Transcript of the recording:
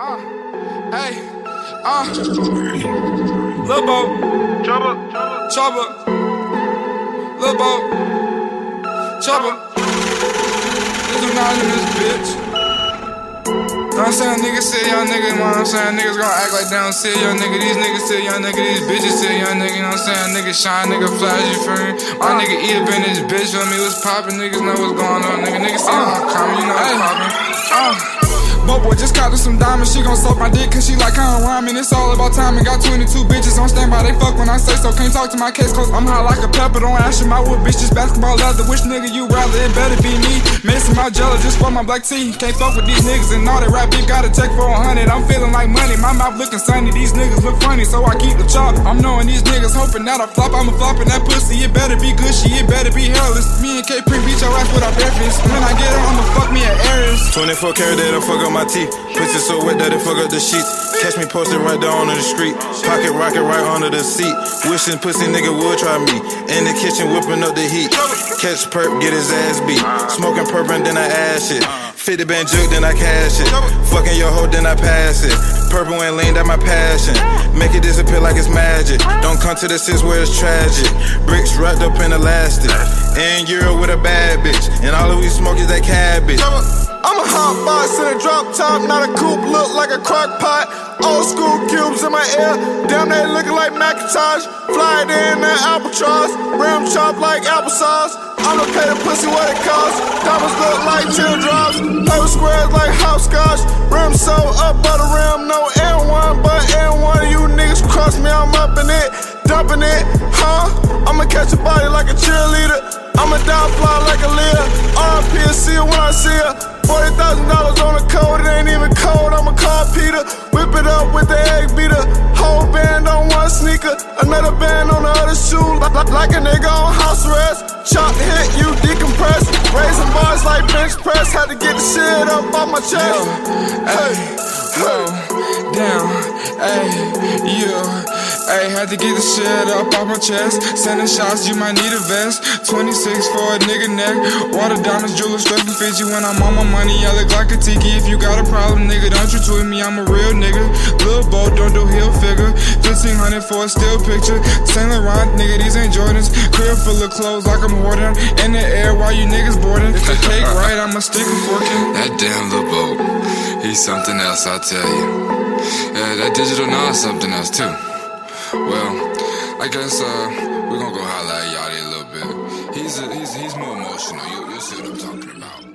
Uh, hey, uh, Lil Bo, Trouble. Trouble, Lil Bo, Trouble. This do not in this bitch. Know what I'm saying? Niggas say young nigga, know what I'm saying? Niggas gonna act like they don't see young nigga. These niggas say young nigga, these bitches say young nigga, you know what I'm saying? Nigga shine, nigga flash, you feel me? My nigga eat been this bitch for me, what's poppin', niggas know what's going on, nigga. Niggas say I'm coming, you know what's poppin'. Uh. Bobo just caught her some diamonds. She gon' suck my dick cause she like how I'm rhyming. It's all about timing. Got 22 bitches on standby. They fuck when I say so. Can't talk to my case cause I'm hot like a pepper. Don't ask you my wood, bitch. Just basketball leather. Which nigga you rather? It better be me. Missing my jello just for my black tea. Can't fuck with these niggas and all that rap beef. Got a check for a hundred. I'm feeling like money. My mouth looking sunny. These niggas look funny, so I keep the chop. I'm knowing these niggas hoping that I flop. I'm a flopping that pussy. It better be good. She it better be hairless. Me and K Pre beat your ass with our breakfast. When I get her, I'ma fuck me at Aries. 24 karat that'll fuck up my teeth. Pussy so wet that it fuck up the sheets. Catch me posted right down on the street. Pocket rocket right under the seat. Wishing pussy nigga would try me. In the kitchen whipping up the heat. Catch perp, get his ass beat. Smoking perp and then I ash it. 50 band juke, then I cash it. Fucking your hoe, then I pass it. Purple and lean, that my passion. Make it disappear like it's magic. Don't come to the sis where it's tragic. Bricks wrapped up in elastic. In Europe with a bad bitch. And all that we smoke is that cabbage. I'm a hot box in a drop top, not a coupe, look like a crock pot. Old school cubes in my ear, damn they looking like Macintosh. Fly in that albatross, rim chop like applesauce. I'ma pay the pussy what it costs. Diamonds look like teardrops, paper squares like hopscotch. Rim so up by the rim, no N1, but N1. You niggas cross me, I'm up in it, dumping it, huh? I'ma catch a body like a cheerleader. I'ma die fly like a. RP and see her when I see her. Like, a nigga on house arrest. Chop hit, you decompress. Raising bars like bench press. Had to get the shit up off my chest. Hey, whoa, down, hey, yeah. Hey, had to get the shit up off my chest. Sending shots, you might need a vest. 26 for a nigga neck. Water diamonds, jewelers, straight from Fiji. When I'm on my money, I look like a tiki. If you got a problem, nigga, don't you tweet me. I'm a real nigga. Lil' Bo, don't do heel figure. 1500 for a still picture. Saint Laurent, nigga, these ain't Jordans. Crib full of clothes like I'm hoarding. In the air while you niggas boarding. If the cake right, I'ma stick a fork in. That damn Lil Bo, he's something else, I'll tell you. Yeah, that digital now is something else too. Well, I guess uh, we're gonna go highlight Yachty a little bit. He's a, he's he's more emotional. You you see what I'm talking.